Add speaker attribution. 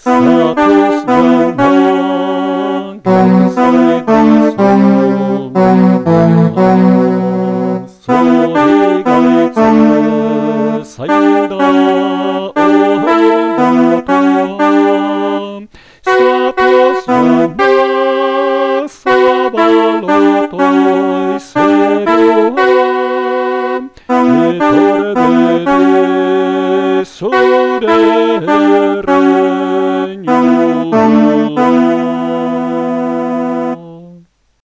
Speaker 1: Slatus longe sedis homo, soligae saida ondo tuam, status. De sudem